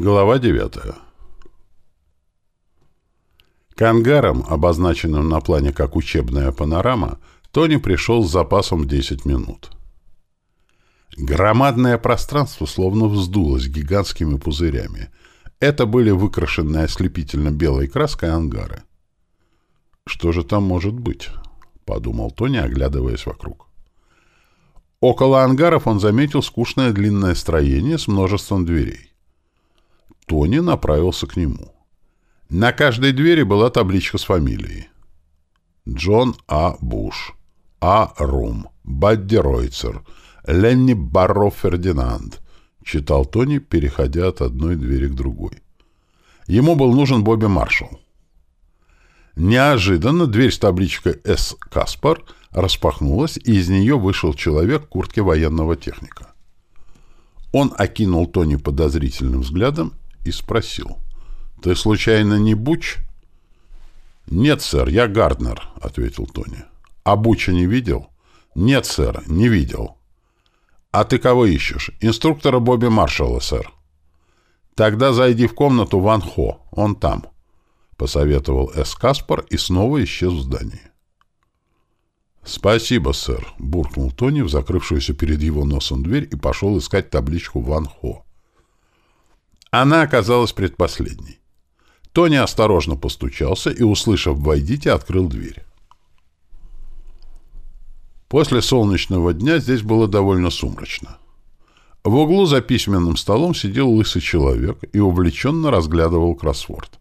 Глава 9. К ангарам, обозначенным на плане как учебная панорама, Тони пришел с запасом 10 минут. Громадное пространство словно вздулось гигантскими пузырями. Это были выкрашенные ослепительно белой краской ангары. «Что же там может быть?» — подумал Тони, оглядываясь вокруг. Около ангаров он заметил скучное длинное строение с множеством дверей. Тони направился к нему. На каждой двери была табличка с фамилией. Джон А. Буш, А. Рум, Бадди Ройцер, Ленни Барро Фердинанд, читал Тони, переходя от одной двери к другой. Ему был нужен Бобби Маршалл. Неожиданно дверь с табличкой «С. Каспар» распахнулась, и из нее вышел человек в куртке военного техника. Он окинул Тони подозрительным взглядом и спросил. «Ты, случайно, не Буч?» «Нет, сэр, я Гарднер», — ответил Тони. «А Буча не видел?» «Нет, сэр, не видел». «А ты кого ищешь?» «Инструктора Бобби Маршалла, сэр». «Тогда зайди в комнату Ван Хо, он там», — посоветовал С. Каспар и снова исчез в здании. «Спасибо, сэр», — буркнул Тони в закрывшуюся перед его носом дверь и пошел искать табличку Ван Хо. Она оказалась предпоследней. Тони осторожно постучался и, услышав «войдите», открыл дверь. После солнечного дня здесь было довольно сумрачно. В углу за письменным столом сидел лысый человек и увлеченно разглядывал кроссворд.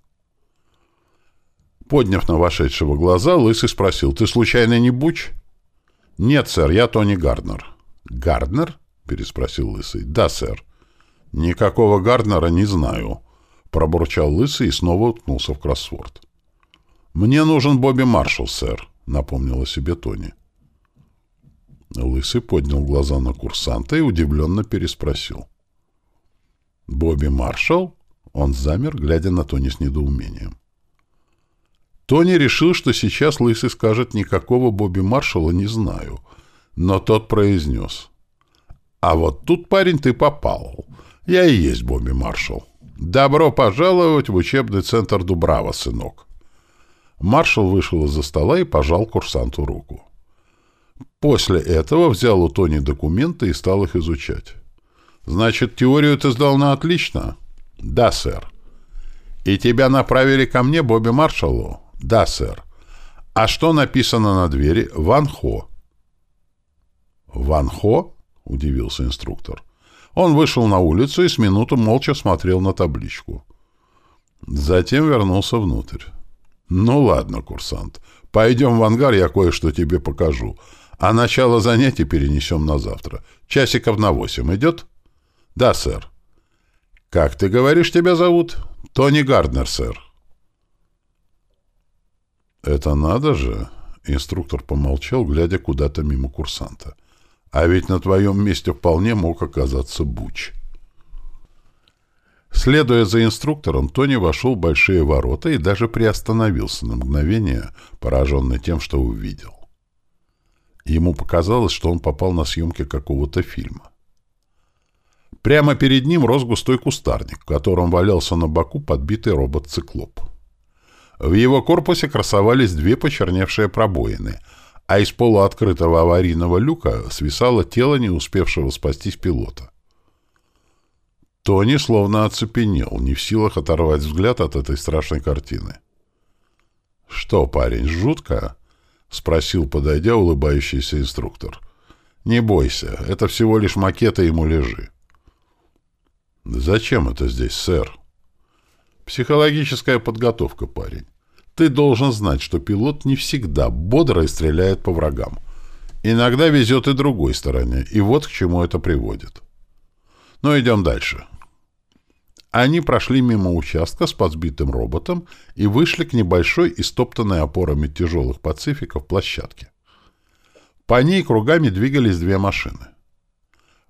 Подняв на вошедшего глаза, лысый спросил, «Ты случайно не Буч?» «Нет, сэр, я Тони Гарднер». «Гарднер?» — переспросил лысый. «Да, сэр». «Никакого Гарднера не знаю», — пробурчал Лысый и снова уткнулся в кроссворд. «Мне нужен Бобби Маршалл, сэр», — напомнила себе Тони. Лысый поднял глаза на курсанта и удивленно переспросил. «Бобби Маршалл?» Он замер, глядя на Тони с недоумением. Тони решил, что сейчас Лысый скажет «никакого Бобби Маршалла не знаю», но тот произнес. «А вот тут, парень, ты попал. Я и есть Бобби Маршалл. Добро пожаловать в учебный центр Дубрава, сынок. Маршал вышел из-за стола и пожал курсанту руку. После этого взял у Тони документы и стал их изучать. «Значит, теорию ты сдал на отлично?» «Да, сэр». «И тебя направили ко мне, Бобби Маршаллу?» «Да, сэр». «А что написано на двери?» «Ван Хо». «Ван Хо?» — удивился инструктор. Он вышел на улицу и с минуту молча смотрел на табличку. Затем вернулся внутрь. «Ну ладно, курсант, пойдем в ангар, я кое-что тебе покажу. А начало занятий перенесем на завтра. Часиков на восемь идет?» «Да, сэр». «Как ты говоришь, тебя зовут?» «Тони Гарднер, сэр». «Это надо же!» — инструктор помолчал, глядя куда-то мимо курсанта. — а ведь на твоем месте вполне мог оказаться Буч. Следуя за инструктором, Тони вошел в большие ворота и даже приостановился на мгновение, пораженный тем, что увидел. Ему показалось, что он попал на съемки какого-то фильма. Прямо перед ним рос густой кустарник, в котором валялся на боку подбитый робот-циклоп. В его корпусе красовались две почерневшие пробоины — а из полуоткрытого аварийного люка свисало тело не успевшего спастись пилота. Тони словно оцепенел, не в силах оторвать взгляд от этой страшной картины. «Что, парень, жутко?» — спросил, подойдя, улыбающийся инструктор. «Не бойся, это всего лишь макеты и муляжи». «Зачем это здесь, сэр?» «Психологическая подготовка, парень. Ты должен знать, что пилот не всегда бодро и стреляет по врагам. Иногда везет и другой стороне, и вот к чему это приводит. Но идем дальше. Они прошли мимо участка с подсбитым роботом и вышли к небольшой истоптанной опорами тяжелых пацификов площадке. По ней кругами двигались две машины.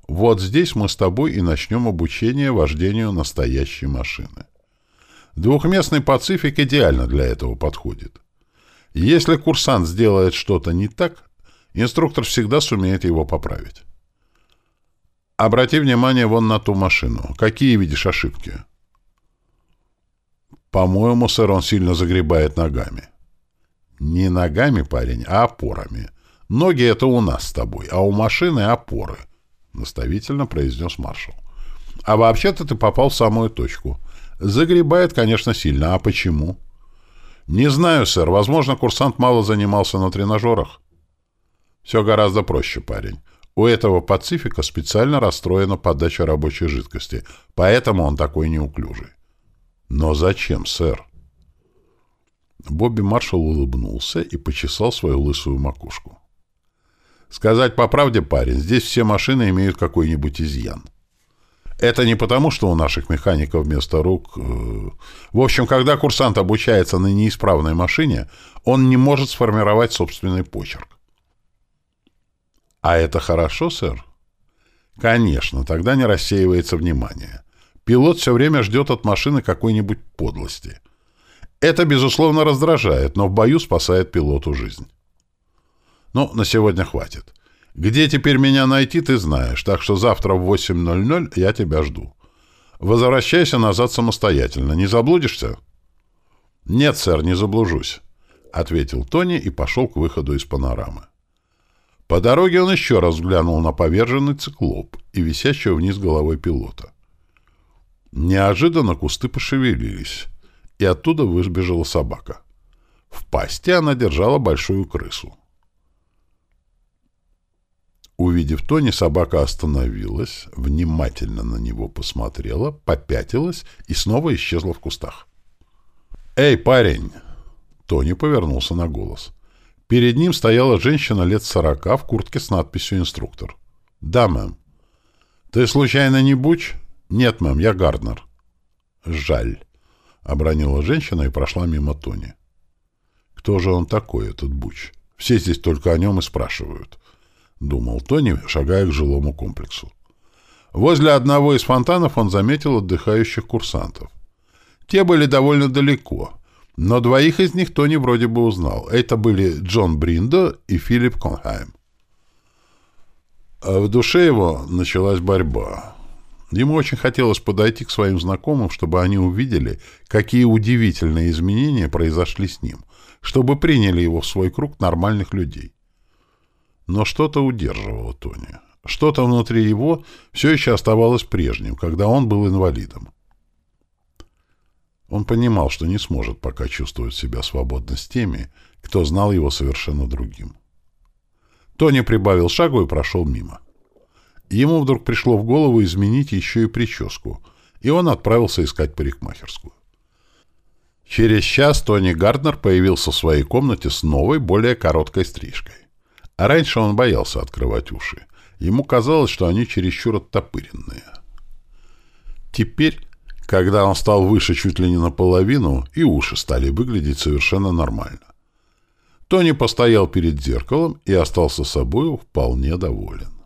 Вот здесь мы с тобой и начнем обучение вождению настоящей машины. Двухместный «Пацифик» идеально для этого подходит. Если курсант сделает что-то не так, инструктор всегда сумеет его поправить. Обрати внимание вон на ту машину. Какие видишь ошибки? По-моему, сэр, он сильно загребает ногами. Не ногами, парень, а опорами. Ноги — это у нас с тобой, а у машины — опоры, — наставительно произнес маршал. А вообще-то ты попал в самую точку. Загребает, конечно, сильно. А почему? Не знаю, сэр. Возможно, курсант мало занимался на тренажерах. Все гораздо проще, парень. У этого Пацифика специально расстроена подача рабочей жидкости, поэтому он такой неуклюжий. Но зачем, сэр? Бобби Маршалл улыбнулся и почесал свою лысую макушку. Сказать по правде, парень, здесь все машины имеют какой-нибудь изъян. Это не потому, что у наших механиков вместо рук... Э, в общем, когда курсант обучается на неисправной машине, он не может сформировать собственный почерк. А это хорошо, сэр? Конечно, тогда не рассеивается внимание. Пилот все время ждет от машины какой-нибудь подлости. Это, безусловно, раздражает, но в бою спасает пилоту жизнь. Ну, на сегодня хватит. Где теперь меня найти, ты знаешь, так что завтра в 8.00 я тебя жду. Возвращайся назад самостоятельно. Не заблудишься? Нет, сэр, не заблужусь, — ответил Тони и пошел к выходу из панорамы. По дороге он еще раз взглянул на поверженный циклоп и висящего вниз головой пилота. Неожиданно кусты пошевелились, и оттуда выбежала собака. В пасти она держала большую крысу. Увидев Тони, собака остановилась, внимательно на него посмотрела, попятилась и снова исчезла в кустах. «Эй, парень!» Тони повернулся на голос. Перед ним стояла женщина лет сорока в куртке с надписью «Инструктор». «Да, мэм». «Ты случайно не Буч?» «Нет, мэм, я Гарднер». «Жаль», — обронила женщина и прошла мимо Тони. «Кто же он такой, этот Буч? Все здесь только о нем и спрашивают». — думал Тони, шагая к жилому комплексу. Возле одного из фонтанов он заметил отдыхающих курсантов. Те были довольно далеко, но двоих из них Тони вроде бы узнал. Это были Джон Бриндо и Филипп Конхайм. А в душе его началась борьба. Ему очень хотелось подойти к своим знакомым, чтобы они увидели, какие удивительные изменения произошли с ним, чтобы приняли его в свой круг нормальных людей. Но что-то удерживало Тони. Что-то внутри его все еще оставалось прежним, когда он был инвалидом. Он понимал, что не сможет пока чувствовать себя свободно с теми, кто знал его совершенно другим. Тони прибавил шагу и прошел мимо. Ему вдруг пришло в голову изменить еще и прическу, и он отправился искать парикмахерскую. Через час Тони Гарднер появился в своей комнате с новой, более короткой стрижкой. А раньше он боялся открывать уши. Ему казалось, что они чересчур оттопыренные. Теперь, когда он стал выше чуть ли не наполовину, и уши стали выглядеть совершенно нормально. Тони постоял перед зеркалом и остался собою вполне доволен.